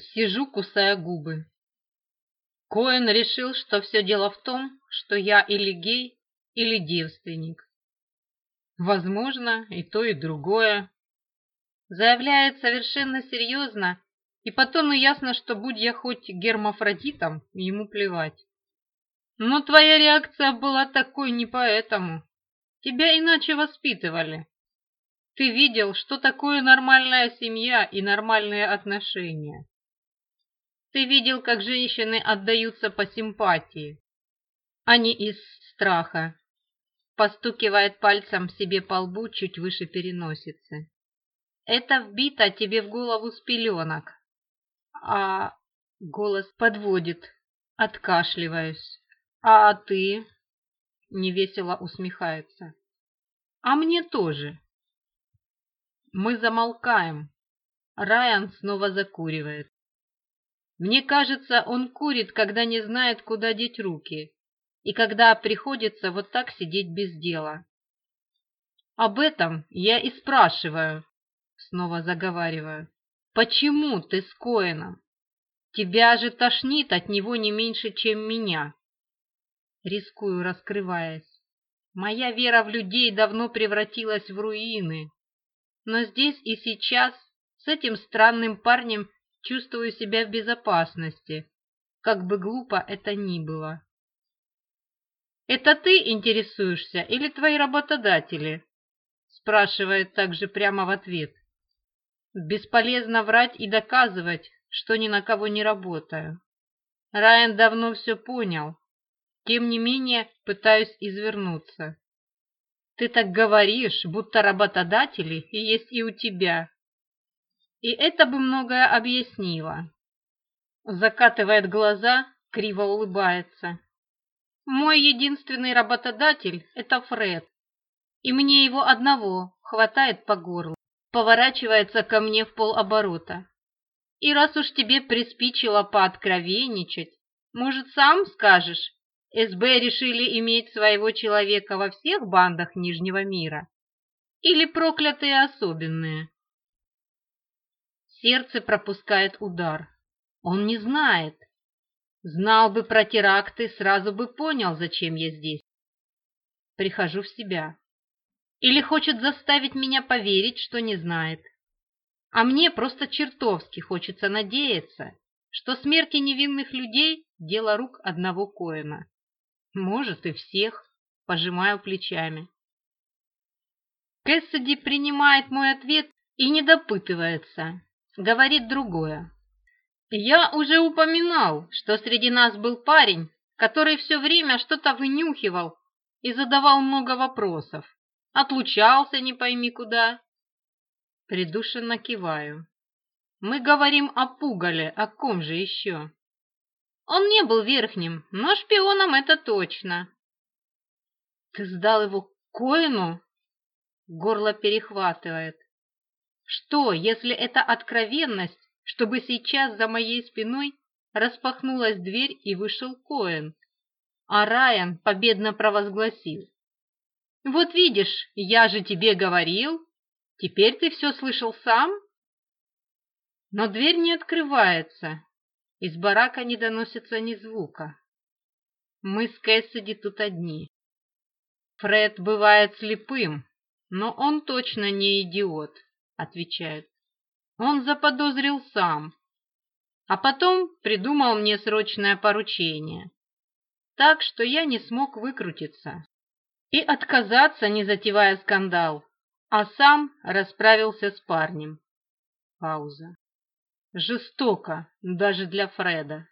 Сижу, кусая губы. Коэн решил, что все дело в том, что я или гей, или девственник. Возможно, и то, и другое. Заявляет совершенно серьезно, и потом тону ясно, что будь я хоть гермафродитом, ему плевать. Но твоя реакция была такой не поэтому. Тебя иначе воспитывали. Ты видел, что такое нормальная семья и нормальные отношения. Ты видел, как женщины отдаются по симпатии, а не из страха. Постукивает пальцем себе по лбу чуть выше переносицы. Это вбито тебе в голову с пеленок. А голос подводит, откашливаюсь. А ты? Невесело усмехается. А мне тоже. Мы замолкаем. Райан снова закуривает. Мне кажется, он курит, когда не знает, куда деть руки, и когда приходится вот так сидеть без дела. Об этом я и спрашиваю, снова заговариваю. Почему ты с Коэном? Тебя же тошнит от него не меньше, чем меня. Рискую, раскрываясь. Моя вера в людей давно превратилась в руины. Но здесь и сейчас с этим странным парнем Чувствую себя в безопасности, как бы глупо это ни было. «Это ты интересуешься или твои работодатели?» спрашивает также прямо в ответ. «Бесполезно врать и доказывать, что ни на кого не работаю». Райан давно все понял. Тем не менее, пытаюсь извернуться. «Ты так говоришь, будто работодатели есть и у тебя и это бы многое объяснило. Закатывает глаза, криво улыбается. Мой единственный работодатель – это Фред, и мне его одного хватает по горлу. Поворачивается ко мне в полоборота. И раз уж тебе приспичило пооткровенничать, может, сам скажешь, СБ решили иметь своего человека во всех бандах Нижнего мира? Или проклятые особенные? Сердце пропускает удар. Он не знает. Знал бы про теракты, сразу бы понял, зачем я здесь. Прихожу в себя. Или хочет заставить меня поверить, что не знает. А мне просто чертовски хочется надеяться, что смерти невинных людей – дело рук одного Коэна. Может, и всех. Пожимаю плечами. Кэссиди принимает мой ответ и не допытывается, говорит другое. «Я уже упоминал, что среди нас был парень, который все время что-то вынюхивал и задавал много вопросов. Отлучался не пойми куда». Придушенно киваю. «Мы говорим о Пугале, о ком же еще?» «Он не был верхним, но шпионом это точно». «Ты сдал его Коину?» Горло перехватывает. Что, если это откровенность, чтобы сейчас за моей спиной распахнулась дверь и вышел Коэн? А Райан победно провозгласил. «Вот видишь, я же тебе говорил. Теперь ты все слышал сам?» Но дверь не открывается. Из барака не доносится ни звука. Мы с Кэссиди тут одни. Фред бывает слепым, но он точно не идиот отвечают. Он заподозрил сам, а потом придумал мне срочное поручение. Так что я не смог выкрутиться и отказаться, не затевая скандал, а сам расправился с парнем. Пауза. Жестоко, даже для Фреда.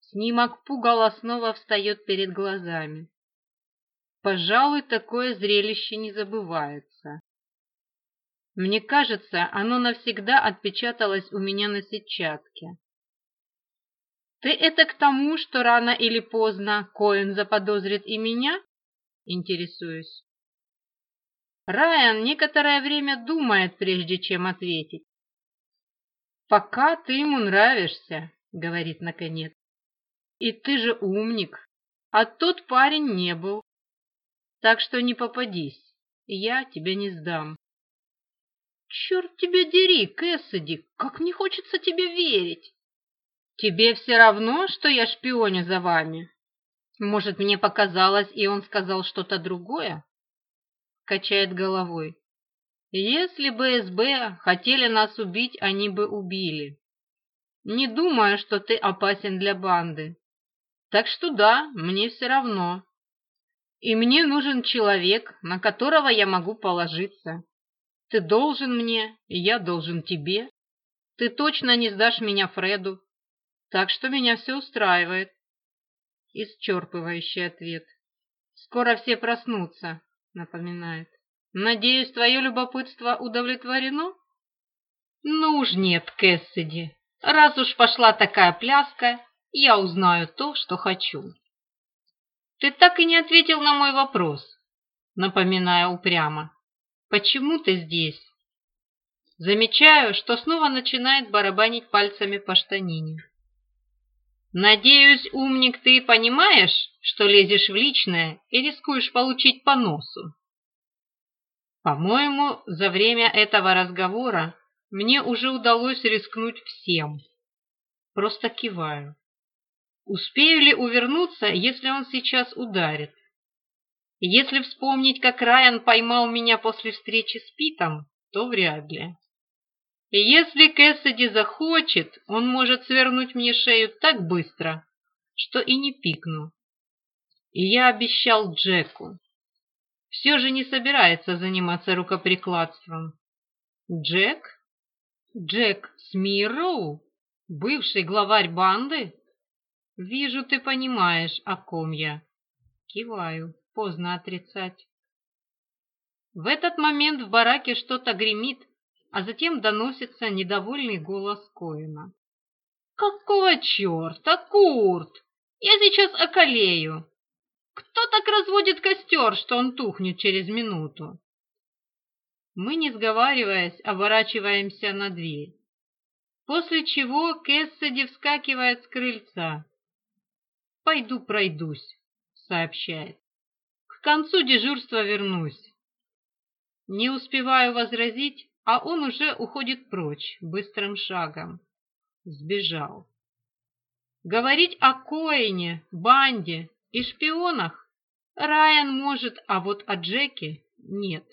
Снимок пугала снова встает перед глазами. Пожалуй, такое зрелище не забывается. Мне кажется, оно навсегда отпечаталось у меня на сетчатке. «Ты это к тому, что рано или поздно Коэн заподозрит и меня?» Интересуюсь. Райан некоторое время думает, прежде чем ответить. «Пока ты ему нравишься», — говорит наконец. «И ты же умник, а тот парень не был. Так что не попадись, я тебя не сдам». «Черт тебя дери, Кэссиди, как не хочется тебе верить!» «Тебе все равно, что я шпионю за вами?» «Может, мне показалось, и он сказал что-то другое?» Качает головой. «Если бы СБ хотели нас убить, они бы убили. Не думаю, что ты опасен для банды. Так что да, мне все равно. И мне нужен человек, на которого я могу положиться. Ты должен мне, и я должен тебе. Ты точно не сдашь меня Фреду. Так что меня все устраивает. Исчерпывающий ответ. Скоро все проснутся, напоминает. Надеюсь, твое любопытство удовлетворено? Ну уж нет, Кэссиди. Раз уж пошла такая пляска, я узнаю то, что хочу. Ты так и не ответил на мой вопрос, напоминаю упрямо. Почему ты здесь?» Замечаю, что снова начинает барабанить пальцами по штанине. «Надеюсь, умник, ты понимаешь, что лезешь в личное и рискуешь получить по носу?» По-моему, за время этого разговора мне уже удалось рискнуть всем. Просто киваю. Успею ли увернуться, если он сейчас ударит? Если вспомнить, как Райан поймал меня после встречи с Питом, то вряд ли. Если Кэссиди захочет, он может свернуть мне шею так быстро, что и не пикну. И я обещал Джеку. Все же не собирается заниматься рукоприкладством. Джек? Джек Смироу? Бывший главарь банды? Вижу, ты понимаешь, о ком я. Киваю поздно отрицать. В этот момент в бараке что-то гремит, а затем доносится недовольный голос Коина. «Какого черта, Курт? Я сейчас околею. Кто так разводит костер, что он тухнет через минуту?» Мы, не сговариваясь, оборачиваемся на дверь, после чего Кэссиди вскакивает с крыльца. «Пойду пройдусь», — сообщает. К концу дежурства вернусь. Не успеваю возразить, а он уже уходит прочь быстрым шагом. Сбежал. Говорить о Коэне, банде и шпионах Райан может, а вот о Джеке нет.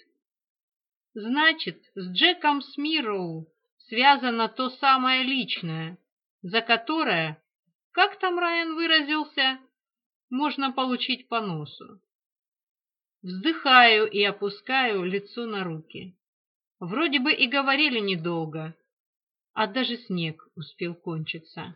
Значит, с Джеком Смироу связано то самое личное, за которое, как там Райан выразился, можно получить по носу. Вздыхаю и опускаю лицо на руки. Вроде бы и говорили недолго, а даже снег успел кончиться.